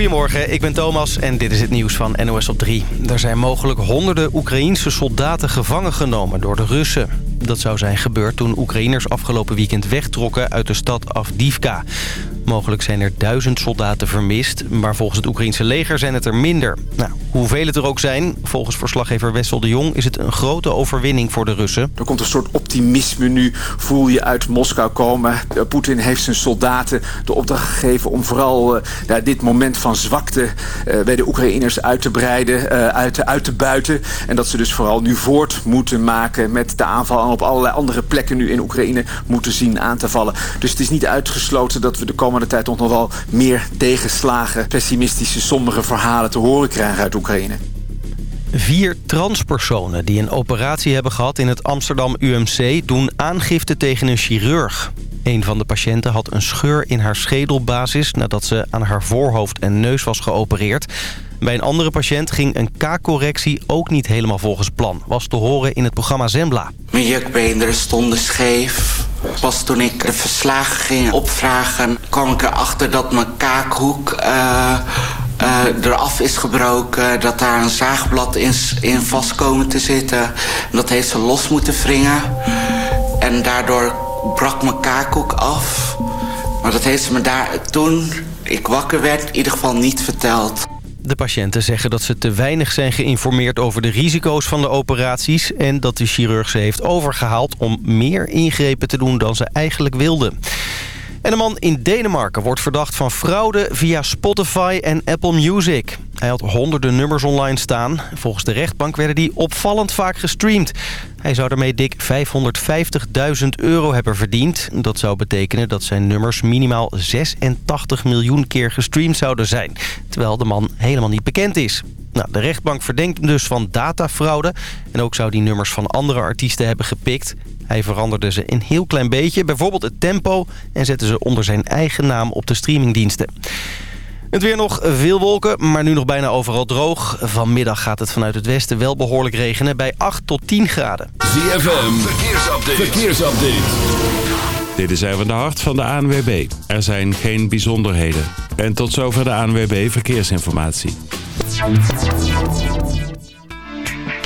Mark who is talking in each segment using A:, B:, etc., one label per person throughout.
A: Goedemorgen, ik ben Thomas en dit is het nieuws van NOS op 3. Er zijn mogelijk honderden Oekraïense soldaten gevangen genomen door de Russen. Dat zou zijn gebeurd toen Oekraïners afgelopen weekend wegtrokken uit de stad Avdivka. Mogelijk zijn er duizend soldaten vermist, maar volgens het Oekraïense leger zijn het er minder. Nou, hoeveel het er ook zijn, volgens verslaggever Wessel de Jong is het een grote overwinning voor de Russen.
B: Er komt een soort optimisme nu, voel je uit Moskou komen. Poetin heeft zijn soldaten de opdracht gegeven om vooral uh, dit moment van zwakte uh, bij de Oekraïners uit te breiden, uit, uit te buiten. En dat ze dus vooral nu voort moeten maken met de aanval en op allerlei andere plekken nu in Oekraïne moeten zien aan te vallen. Dus het is niet uitgesloten dat we de komende tijd nog wel meer tegenslagen, pessimistische, sombere verhalen te horen krijgen uit Oekraïne.
A: Vier transpersonen die een operatie hebben gehad in het Amsterdam UMC... doen aangifte tegen een chirurg. Een van de patiënten had een scheur in haar schedelbasis... nadat ze aan haar voorhoofd en neus was geopereerd. Bij een andere patiënt ging een K-correctie ook niet helemaal volgens plan. Was te horen in het programma Zembla.
C: Mijn jukbeenderen stonden scheef. Pas toen ik de verslagen ging opvragen... kwam ik erachter dat mijn kaakhoek... Uh, uh, eraf is gebroken, dat daar een zaagblad in, in vast komen te zitten. En dat heeft ze los moeten wringen. En daardoor brak mijn kaakhoek af. Maar dat heeft ze me daar toen ik wakker werd in ieder geval niet verteld.
A: De patiënten zeggen dat ze te weinig zijn geïnformeerd over de risico's van de operaties... en dat de chirurg ze heeft overgehaald om meer ingrepen te doen dan ze eigenlijk wilden. En een man in Denemarken wordt verdacht van fraude via Spotify en Apple Music. Hij had honderden nummers online staan. Volgens de rechtbank werden die opvallend vaak gestreamd. Hij zou daarmee dik 550.000 euro hebben verdiend. Dat zou betekenen dat zijn nummers minimaal 86 miljoen keer gestreamd zouden zijn. Terwijl de man helemaal niet bekend is. Nou, de rechtbank verdenkt hem dus van datafraude. En ook zou die nummers van andere artiesten hebben gepikt. Hij veranderde ze een heel klein beetje, bijvoorbeeld het tempo... en zette ze onder zijn eigen naam op de streamingdiensten. Het weer nog veel wolken, maar nu nog bijna overal droog. Vanmiddag gaat het vanuit het westen wel behoorlijk regenen bij 8 tot 10 graden.
D: ZFM, verkeersupdate. verkeersupdate.
E: Dit is even de hart van de ANWB. Er zijn geen bijzonderheden. En tot zover de ANWB Verkeersinformatie.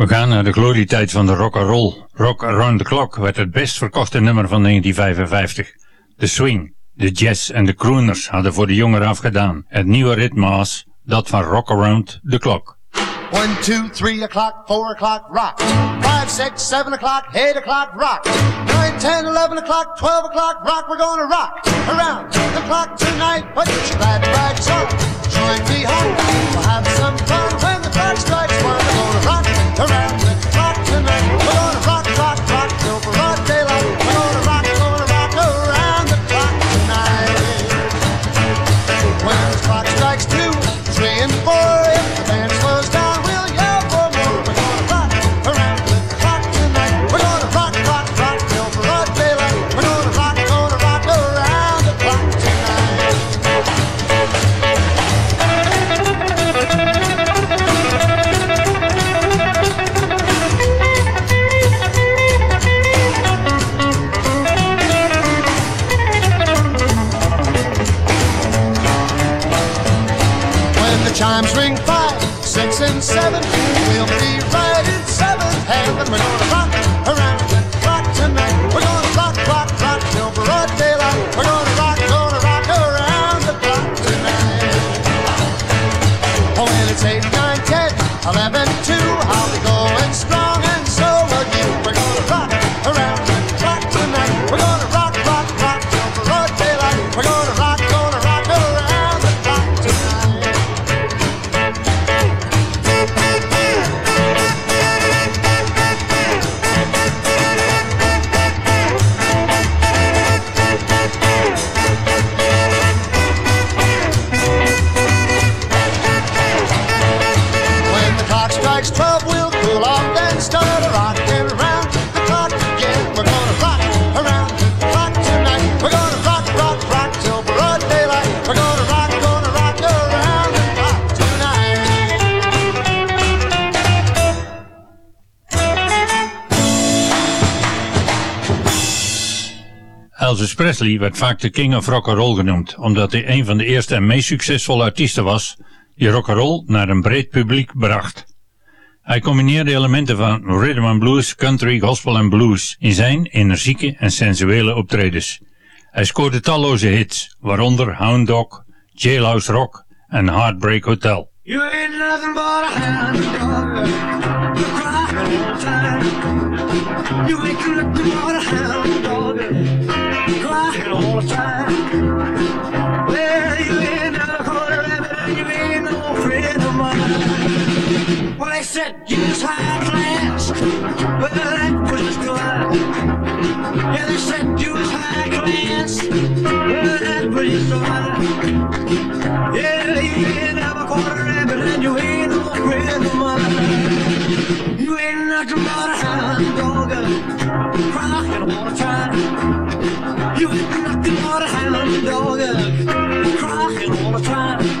F: We gaan naar de glorietijd van de rock and roll. Rock Around the Clock werd het best verkochte nummer van 1955. De swing, de jazz en de crooners hadden voor de jongeren afgedaan. Het nieuwe ritme was dat van Rock Around the Clock.
G: 1, 2, 3 o'clock, 4 o'clock, rock. 5, 6, 7 o'clock, 8 o'clock, rock. 9, 10, 11 o'clock, 12 o'clock, rock. We're gonna rock around the clock tonight. Put your glad rags on, join me home. We'll have some fun around
F: Presley werd vaak de king of rock'n'roll genoemd, omdat hij een van de eerste en meest succesvolle artiesten was die rock'n'roll naar een breed publiek bracht. Hij combineerde elementen van rhythm and blues, country, gospel en blues in zijn energieke en sensuele optredens. Hij scoorde talloze hits, waaronder Hound Dog, Jailhouse Rock en Heartbreak Hotel.
H: You ain't nothing but a dog, ain't. you all the time. Well, rabbit and you ain't no friend of mine. Well, they said you was high class. Well, that was just glad. Yeah, they said you was high class. Well, that was just glad. Yeah, yeah. ain't nothing but a hound dog. Cry and I wanna try. You ain't nothing but a hound dog. Cry and I wanna
I: try.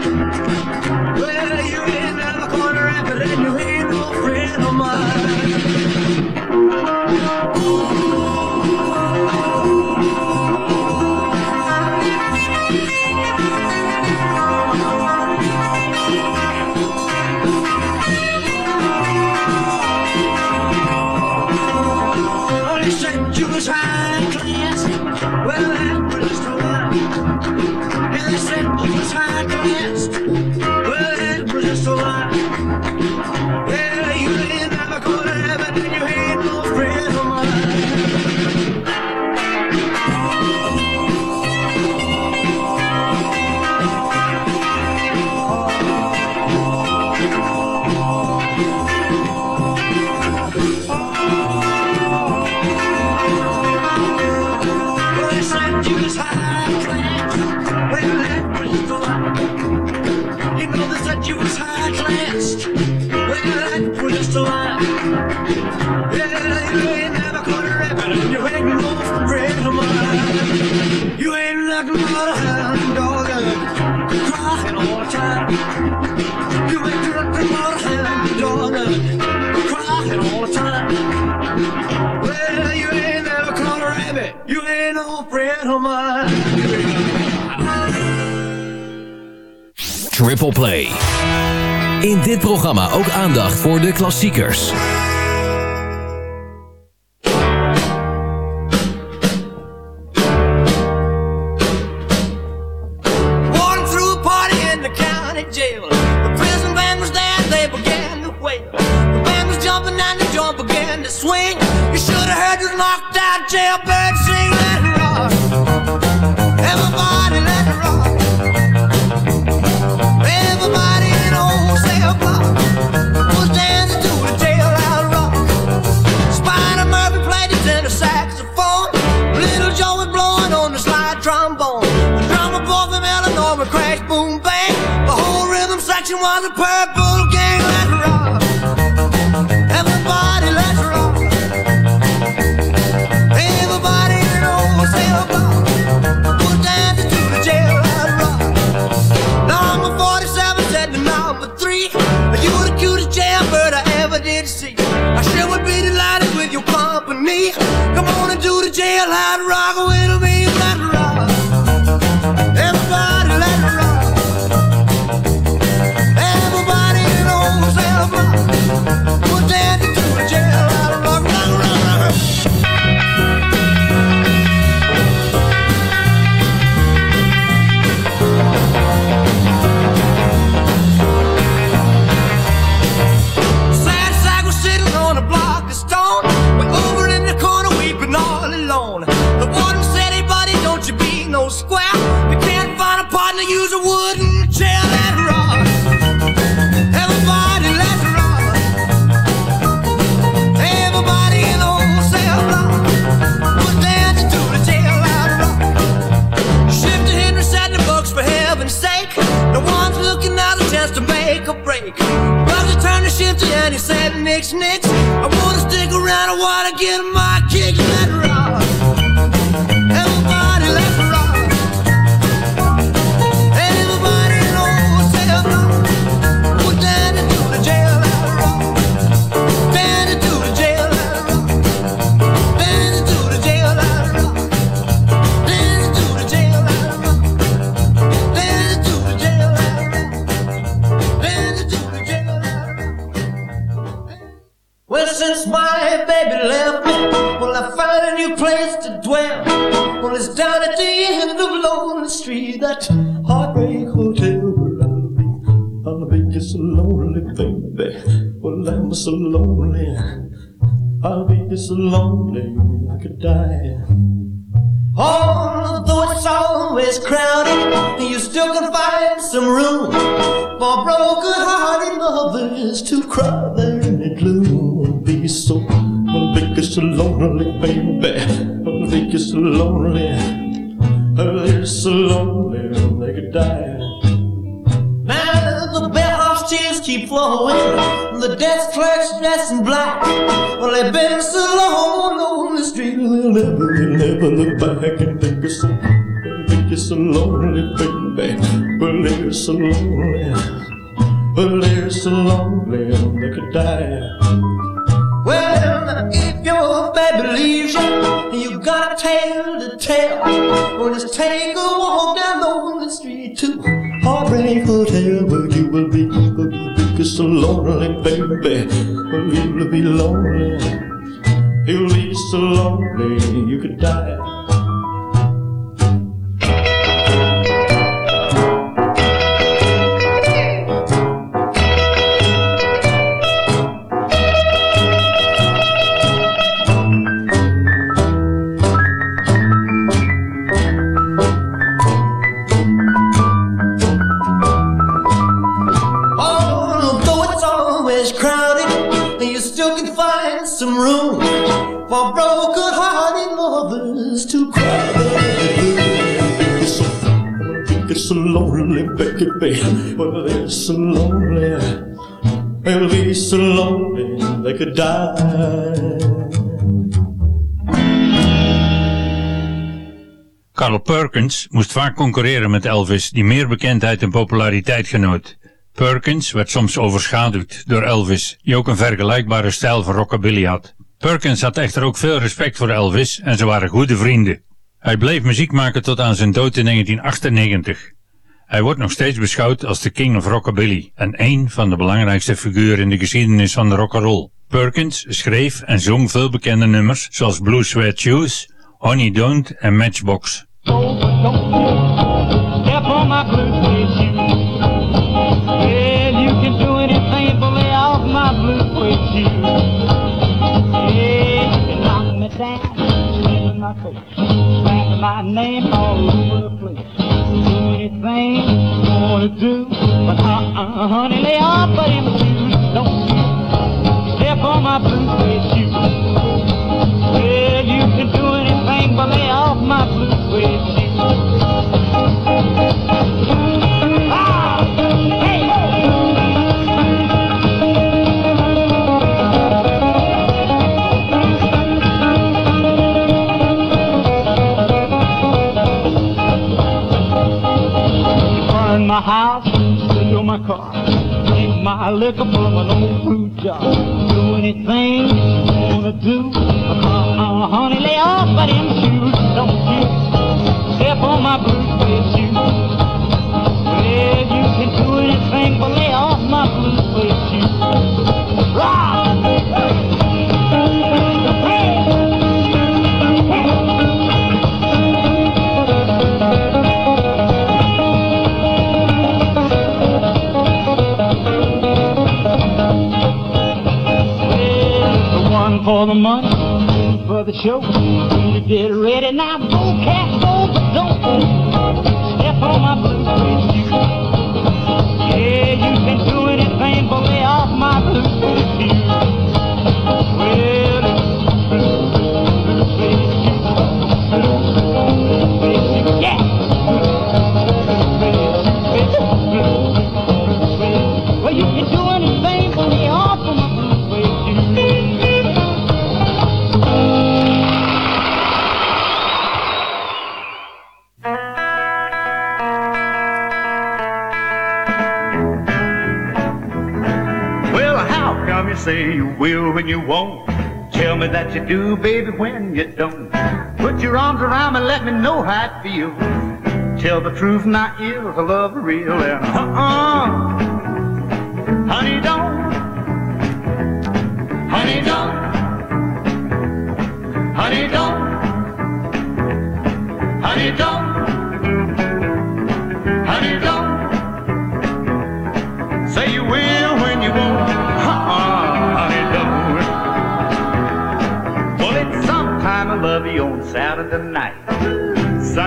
I: Play. In dit programma ook aandacht voor de klassiekers.
H: was a
I: purpose. Break. Roger turned the shift and he said, Nix, Nix, I wanna stick around, I wanna get my since my baby left me, well, I found a new place to dwell. Well, it's down at the end of Lonely Street, that heartbreak hotel where I'll be. I'll be just so lonely, baby. Well, I'm so lonely. I'll be just so lonely, I could die. Although it's always crowded, you still can find some room for broken-hearted lovers to cry there in the gloom. So, I'll be just so lonely, baby. I'll be just so lonely. I'll be just so lonely, they could die. Now the bellhop's tears keep flowing. And the desk clerk's dressed in black. Well, they've been so long on the street, they'll never, they'll never look back and think it's so, think it's so lonely, baby. Well, they're so lonely. Well, they're so lonely, they could die. Well, if your baby leaves you, you got a tale to tell, well, just take a walk down the street to Heartbreak Hotel, where you will be, where you will be so lonely, baby. Well, you will be lonely. You'll be so lonely, you could die. So lonely, so lonely. Lonely they could die.
F: Carl Perkins moest vaak concurreren met Elvis, die meer bekendheid en populariteit genoot. Perkins werd soms overschaduwd door Elvis, die ook een vergelijkbare stijl van rockabilly had. Perkins had echter ook veel respect voor Elvis en ze waren goede vrienden. Hij bleef muziek maken tot aan zijn dood in 1998. Hij wordt nog steeds beschouwd als de king of rockabilly en één van de belangrijkste figuren in de geschiedenis van de rock'n'roll. Perkins schreef en zong veel bekende nummers zoals Blue Sweat Shoes, Honey Don't en Matchbox.
I: Anything you wanna do, but uh-uh, honey, lay off of them shoes. Don't step on my blue suede shoes. Well, you can do anything but lay off my blue suede shoes. My house, steal my car, take my liquor from an old fruit jar. Do anything you wanna do, uh-uh, honey, lay off of them shoes, don't you step on my blue suede shoes. Well, you can do anything but lay show. Get ready, now go, cat, go, but don't you do,
J: baby, when you don't. Put your arms around me, let me know how it feels. Tell the truth, not is a love real and uh-uh. Honey, don't. Honey, don't. Honey, don't. Honey, don't.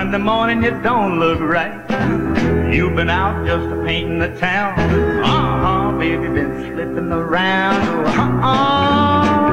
J: Sunday morning you don't look right. You've been out just a painting the town. Uh-huh, baby, been slipping around. Uh-uh,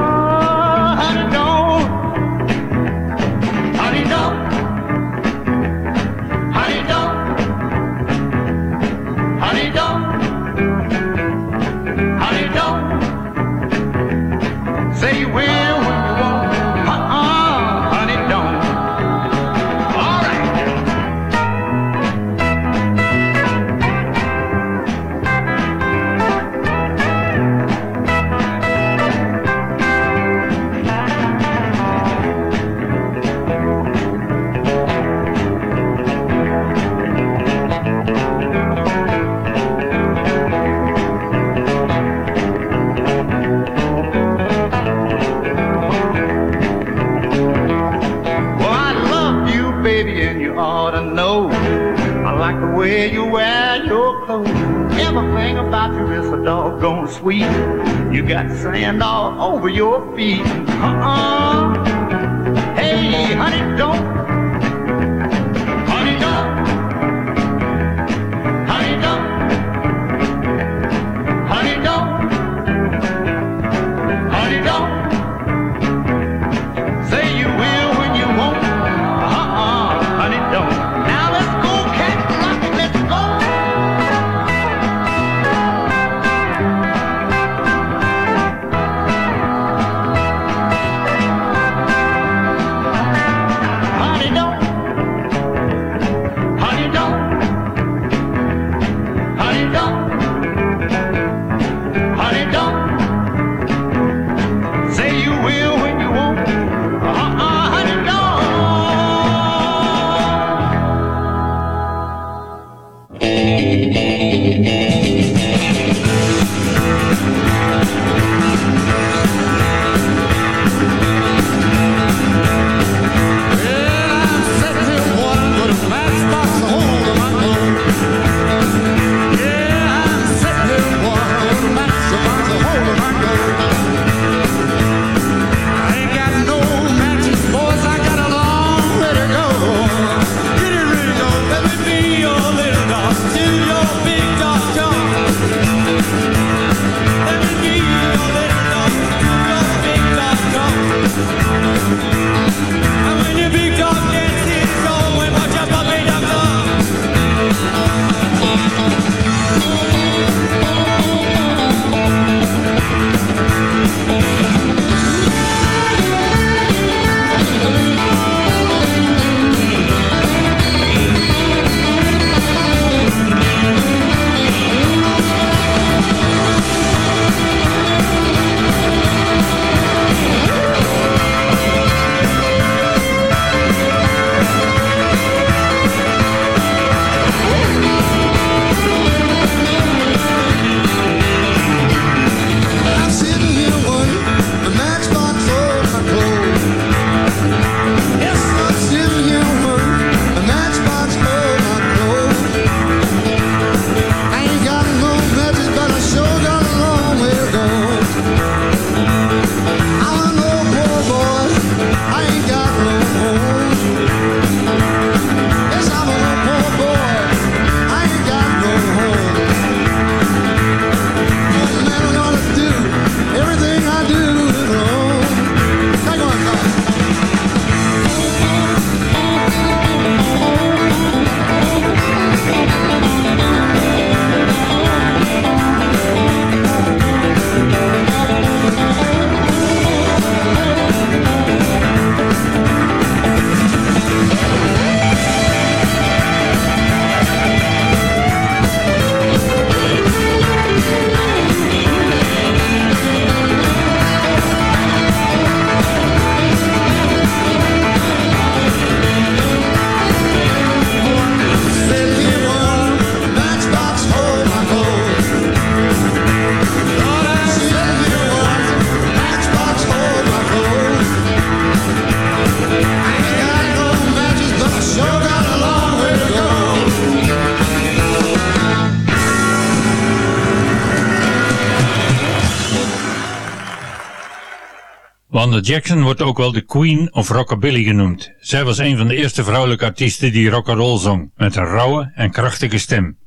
F: Jackson wordt ook wel de Queen of Rockabilly genoemd. Zij was een van de eerste vrouwelijke artiesten die rock 'n roll zong, met een rauwe en krachtige stem.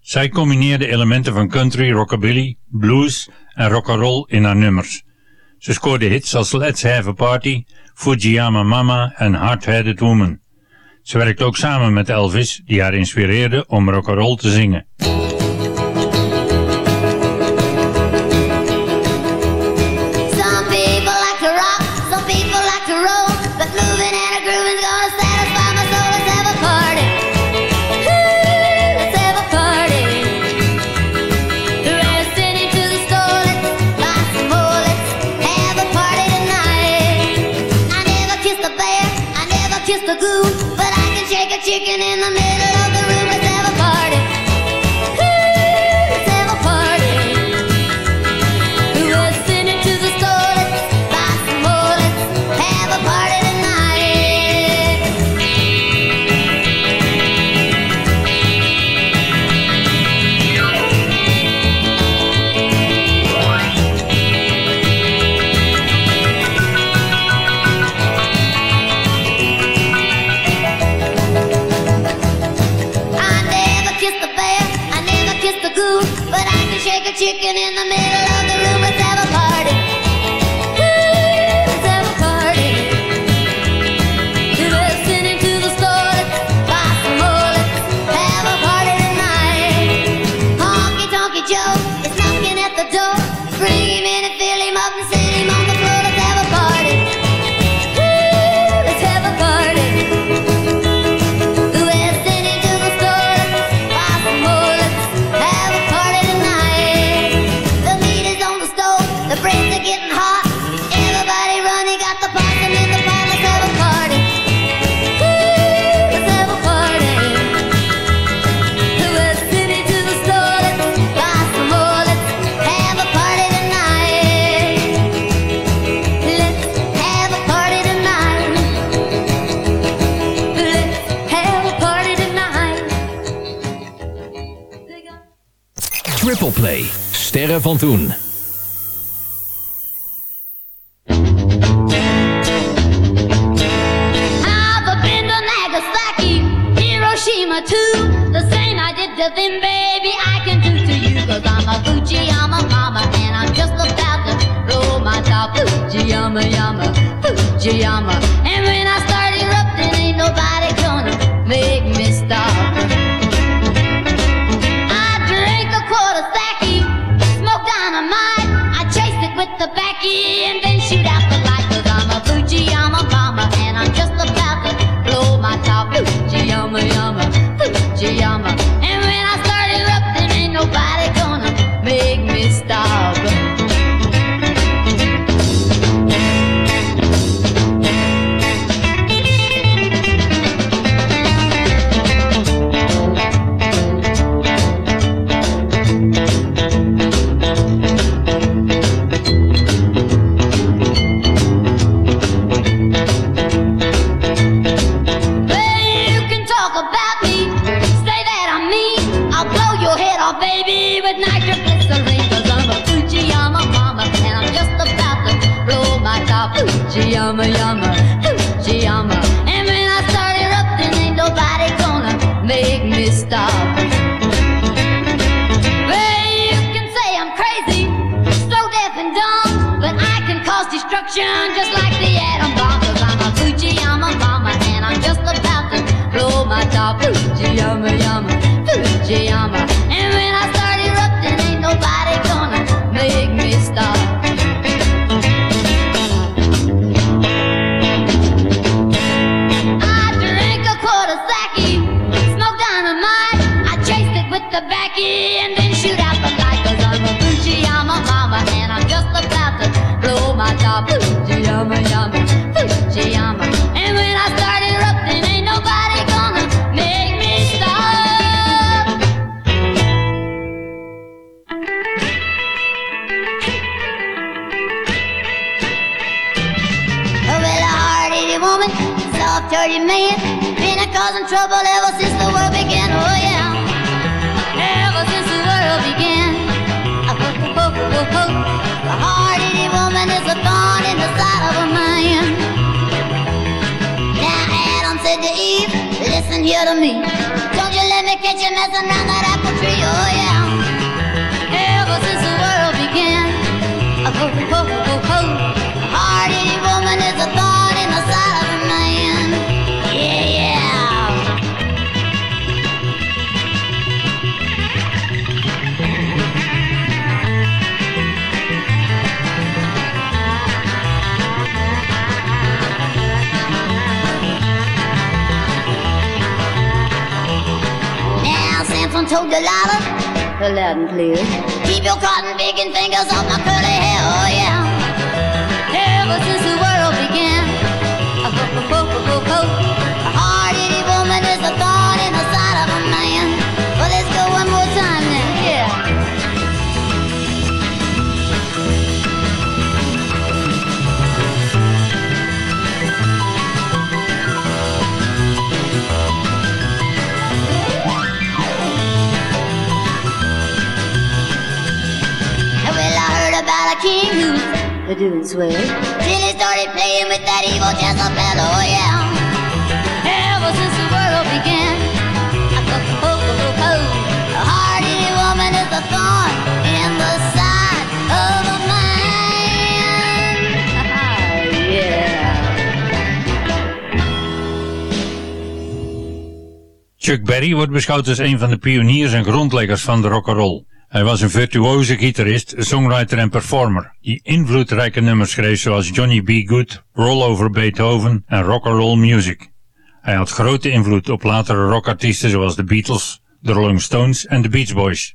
F: Zij combineerde elementen van country, rockabilly, blues en rock 'n roll in haar nummers. Ze scoorde hits als Let's Have a Party, Fujiyama Mama en Hard-Headed Woman. Ze werkte ook samen met Elvis, die haar inspireerde om
K: rock 'n roll te zingen. dirty man. Been a causing trouble ever since the world began. Oh yeah, ever since the world began. A hook, hook, hook, hook. A hard-headed woman is a thorn in the side of a man. Now Adam said to Eve, "Listen here to me. Don't you let me catch you messing around that apple tree. Oh yeah." told you louder. Well, loud and clear. Keep your cotton picking fingers off my curly hair, oh yeah. Ever since the you are doing swell. Till he started playing with that evil Jezebel, oh yeah. Ever since the world began, I took the poker cold. A hardy woman is a thorn in the side of a man. oh, yeah.
L: Chuck Berry wordt beschouwd als een van de pioniers en grondleggers van de rock'n'roll. Hij was een virtuoze gitarist, songwriter en performer, die invloedrijke nummers schreef zoals Johnny B. Good, Roll Over Beethoven en Rock and Roll Music. Hij had grote invloed op latere rockartiesten zoals de Beatles, The Rolling Stones en de Beach Boys.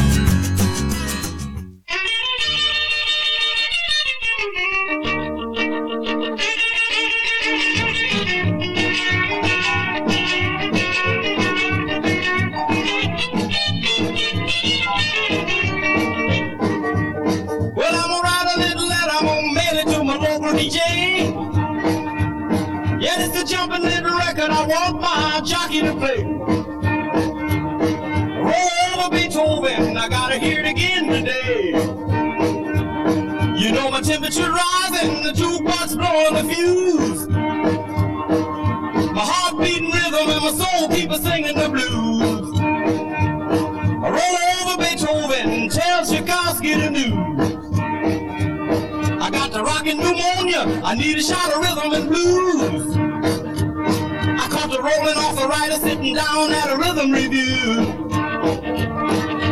M: I
L: need a shot of rhythm and blues. I caught the rolling off the rider sitting down at a rhythm review.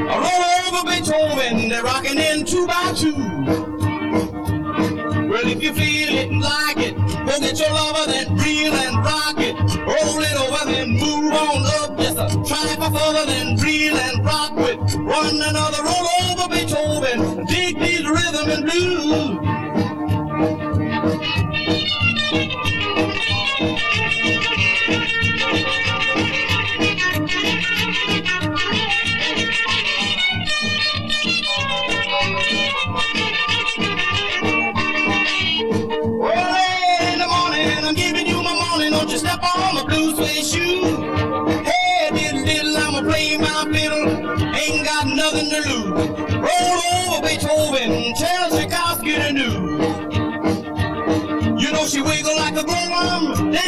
L: I roll over Beethoven, they're rocking in two by two. Well, if you feel it and like it, go get your lover, then reel and rock it. Oh, roll it over, then move on up. Just a try for further, then reel and rock with. One another, roll over Beethoven. Dig these rhythm and blues. Well,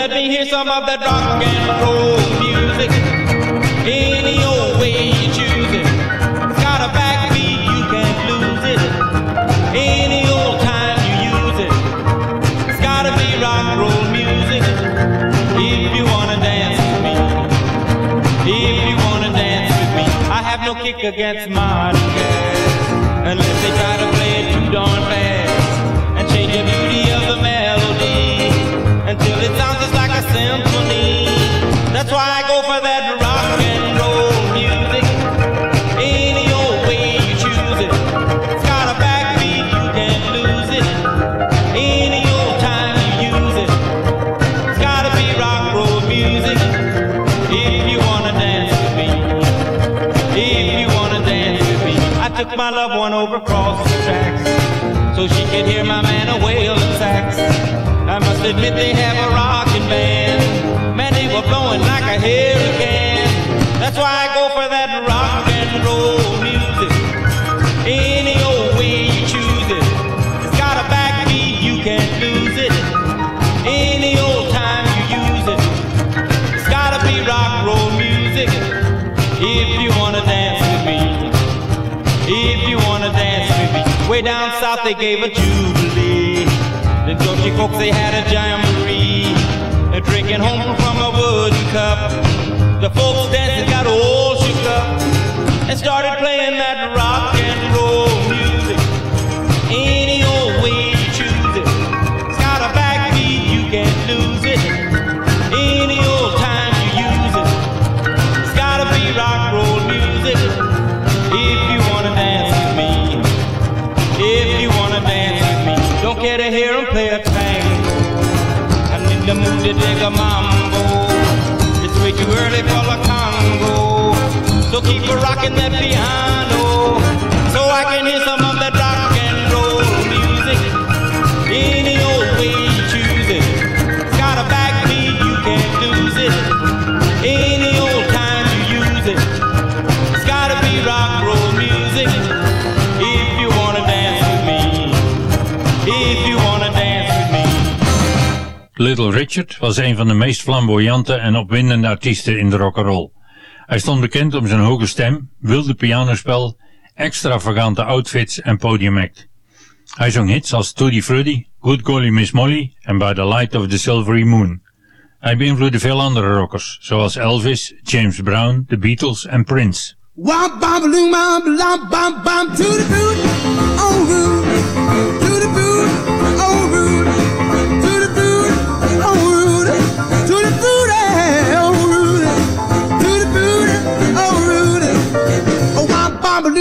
L: Let me hear some of that rock and roll music. Any old way you choose it. Got a backbeat, you can't lose it. Any old time you use it. It's gotta be rock and roll music. If you wanna dance with me. If you wanna dance with me. I have no kick against modern jazz. Unless they try to play it too darn fast. Must admit they have a rockin' band. Man, they were blowing like a hurricane. That's why I go for that rock and roll music. Any old way you choose it. It's got a backbeat, you can't lose it. Any old time you use it. It's gotta be rock roll music. If you wanna dance with me. If you wanna dance with me. Way down south they gave a jubilee. The Georgia folks they had a jamboree. Drinking home from a wooden cup. The folks dancing got all shook up and started playing that rock play a tango. I'm in the mood to dig a mambo. It's way too early for the
F: conga. Richard was een van de meest flamboyante en opwindende artiesten in de rock'n'roll. Hij stond bekend om zijn hoge stem, wilde pianospel, extravagante outfits en podiumact. Hij zong hits als Tutti Frutti, Good Golly Miss Molly en By the Light of the Silvery Moon. Hij beïnvloedde veel andere rockers, zoals Elvis, James Brown, The Beatles en Prince.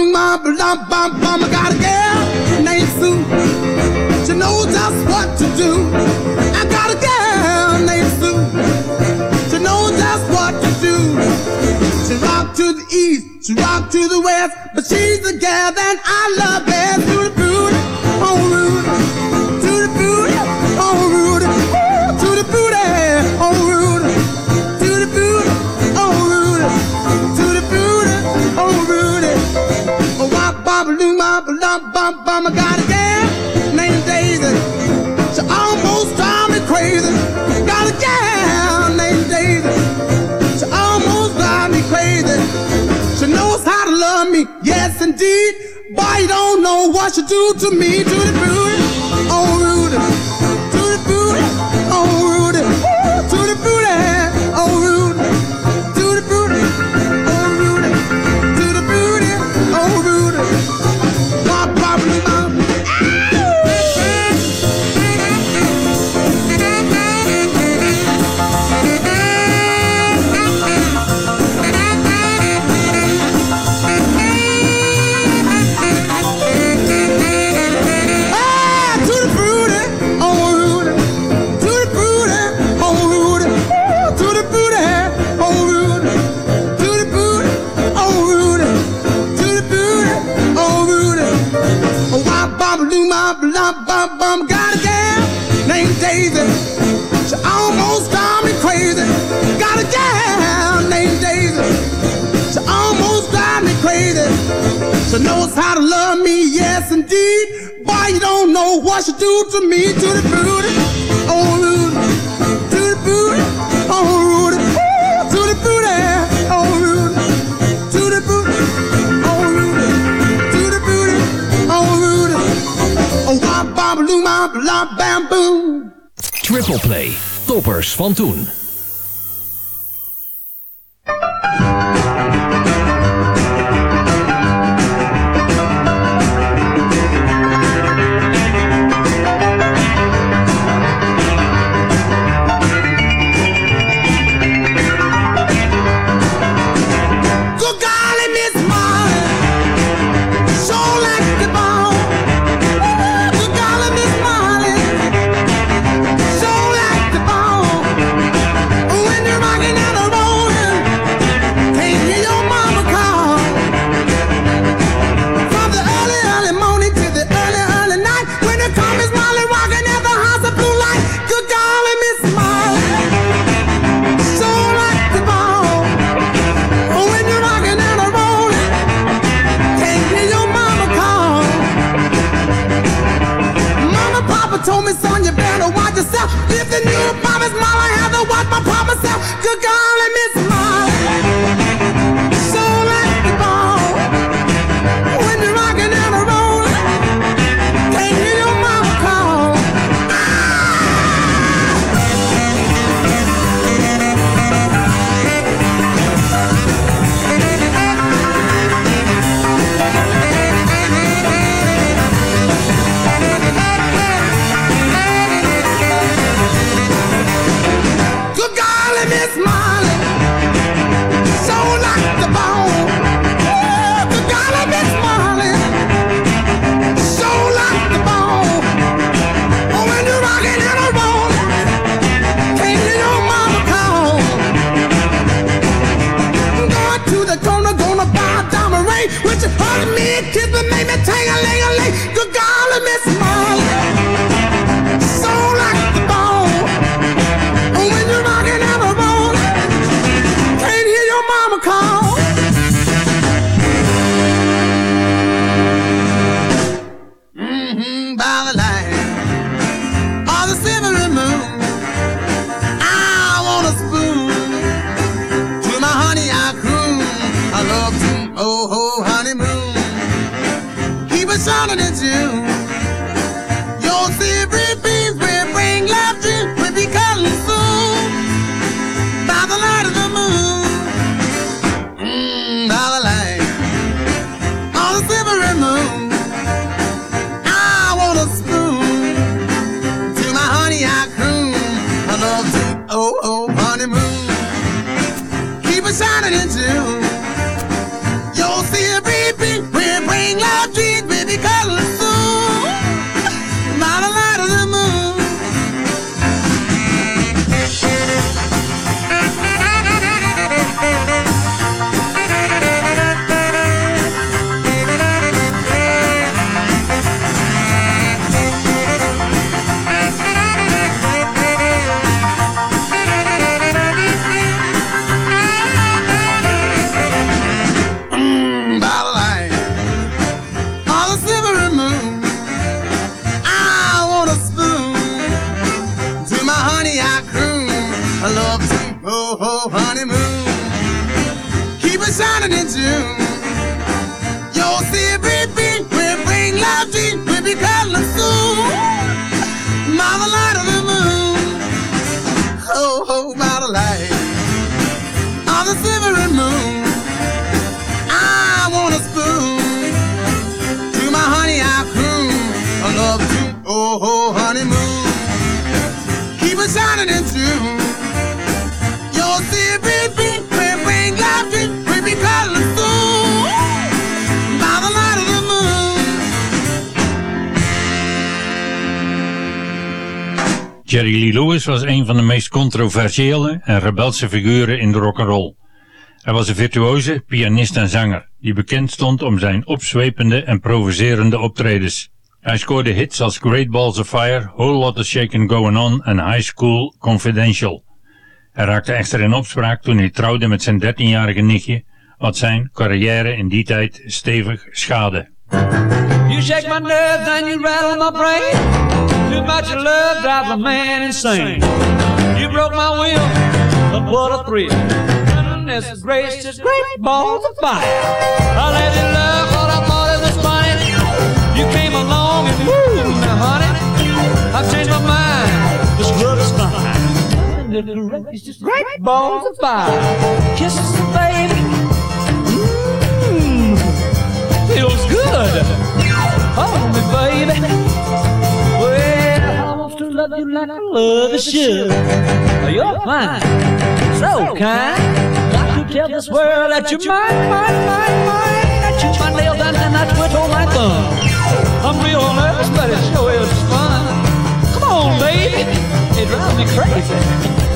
H: my blah blah blah. I got a girl named Sue. She knows just what to do. I got a girl named Sue. She knows just what to do. She rock to the east, she rock to the west, but she's the girl that I love best. Through the Boy, you don't know what you do to me, to the booty.
I: van toen.
F: Een van de meest controversiële en rebelse figuren in de rock'n'roll. Hij was een virtuoze pianist en zanger, die bekend stond om zijn opzwepende en provocerende optredens. Hij scoorde hits als Great Balls of Fire, Whole Lotta Shakin' Going On en High School Confidential. Hij raakte echter in opspraak toen hij trouwde met zijn 13-jarige nichtje, wat zijn carrière in die tijd stevig schade.
N: You shake my nerves and you rattle my brain. Too much love drives a man insane. You broke my will, but what a thrill. Goodness gracious, great balls of fire. I let you love what I thought it was funny. You came along and woo, now honey, I've changed my mind. This love is fine. Goodness gracious, great balls of fire. Kisses, baby. Mmm, feels good. Hold me, baby. To love you like I love a should. You're fine, so kind. Got to tell this world that you're mine, mine, mine, mine. I chew my nail down and I twiddle my thumb. I'm real nervous, but it sure is fun. Come on, baby, it drives me crazy.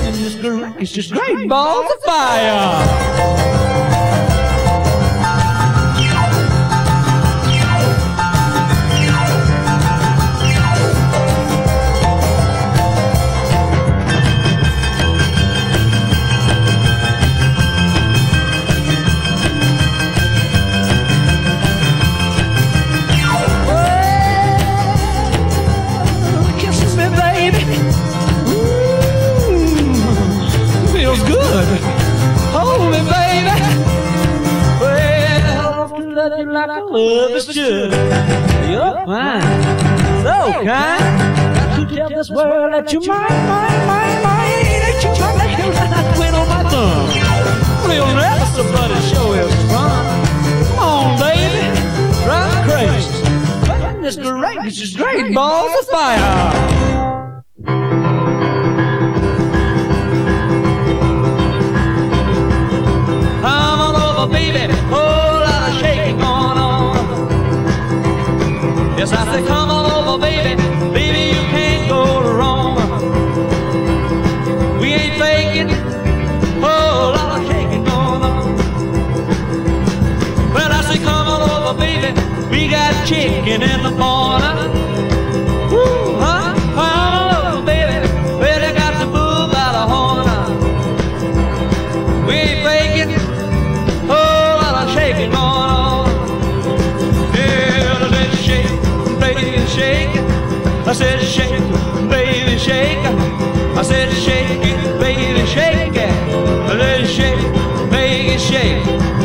N: And this girl is just great balls of fire. Love is should. You're fine, so kind. To tell this world that you're mine, mine, mine, mine. That you're my nail and I twiddle my thumb. Real nervous, but it sure is fun. Come on, baby, drive crazy. Goodness gracious, great balls of fire. On baby. Yes, I say, come on over, baby. Baby, you can't go wrong. We ain't faking. Shaking going. Well, I come on over, baby. We got chicken in the corner. Shake.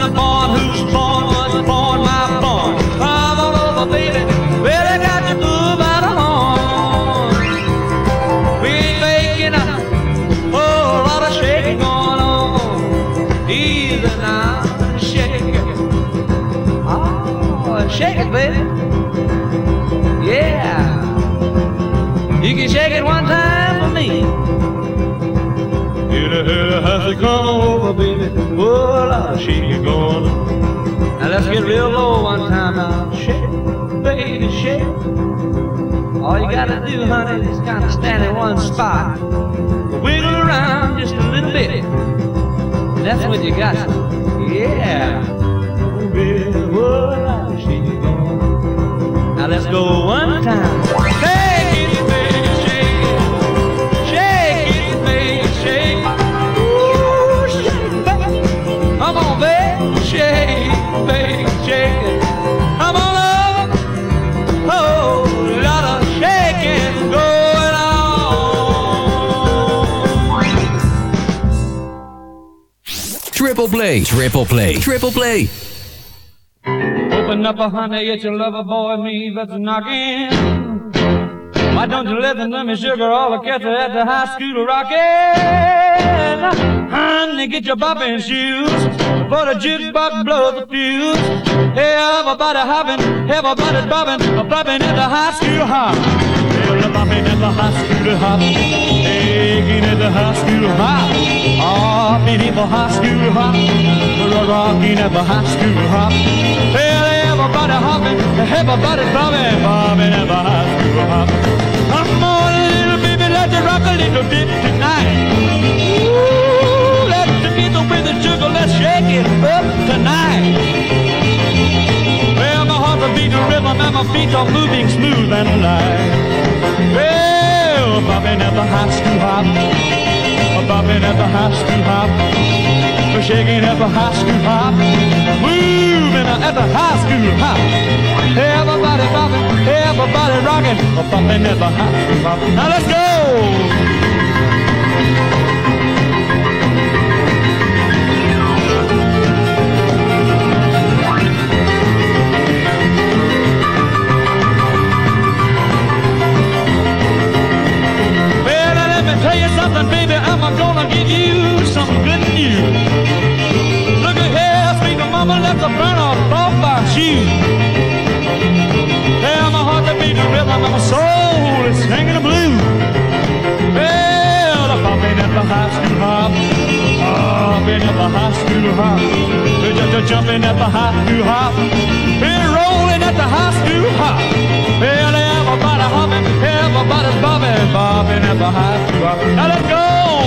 N: The barn. Who's born, shake it going. Now let's get real low one time now. Shake, baby, shake. All you gotta do, honey, is kind of stand in one spot. Wiggle around just a little bit. And that's when you got. Yeah. Now let's go one time.
O: Triple play, triple play, triple play.
N: Open up a honey, it's your lover boy, me that's knocking. Why don't you listen to me, sugar, all the cats are at the high school rocking? Honey, get your bopping shoes, for the jukebox blows the fuse. Everybody hopping, everybody's bobbing, bobbing at the high school hop. The bopping at the high school hop, taking at the high school hop. Hopping at the high school hop, rocking at the high school hop. Well, everybody hopping, everybody's bobbing, bobbing at the high school hop. Are moving smooth and light. Well, bobbing at the high school hop, bobbing at the high school hop, shaking at the high school hop, moving at the high school hop. Everybody bobbing, everybody rocking, bobbing at the high school hop. Now let's go. Something, baby. I'm gonna give you some good news. Look at here, sweet mama, let's burn off off my shoes. Well, my heart's a beating rhythm and my soul is singing the blues. Well, I'm popping at the high school hop, popping at the high school hop, just jumping at the high school hop, we're rolling at the high school hop. Well, everybody hopping, everybody's bobbing, bobbing at the high school hop. Now let's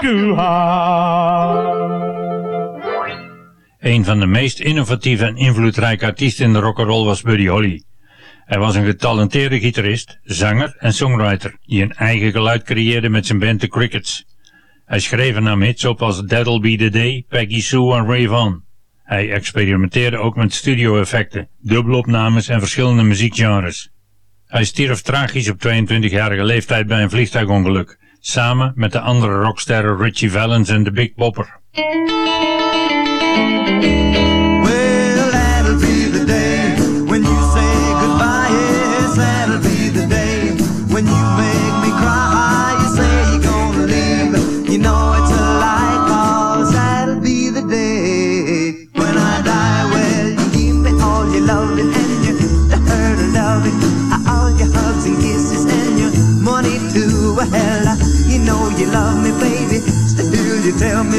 N: go. Woo!
F: Een van de meest innovatieve en invloedrijke artiesten in de rock'n'roll was Buddy Holly. Hij was een getalenteerde gitarist, zanger en songwriter die een eigen geluid creëerde met zijn band The Crickets. Hij schreef en nam hits op als That'll Be The Day, Peggy Sue en Ray Vaughan. Hij experimenteerde ook met studio-effecten, dubbelopnames en verschillende muziekgenres. Hij stierf tragisch op 22-jarige leeftijd bij een vliegtuigongeluk, samen met de andere rocksterren Richie Valens en The Big Bopper.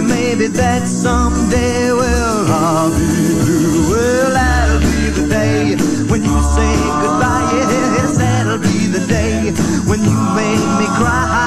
I: Maybe that someday, well, I'll be through. Well, that'll be the day when you say goodbye. Yes, that'll be the day when you make me cry.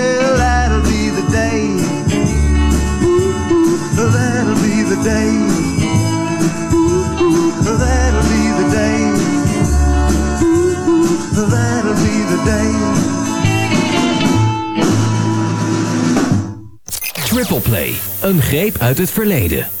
I: Toplay, Een greep uit het verleden.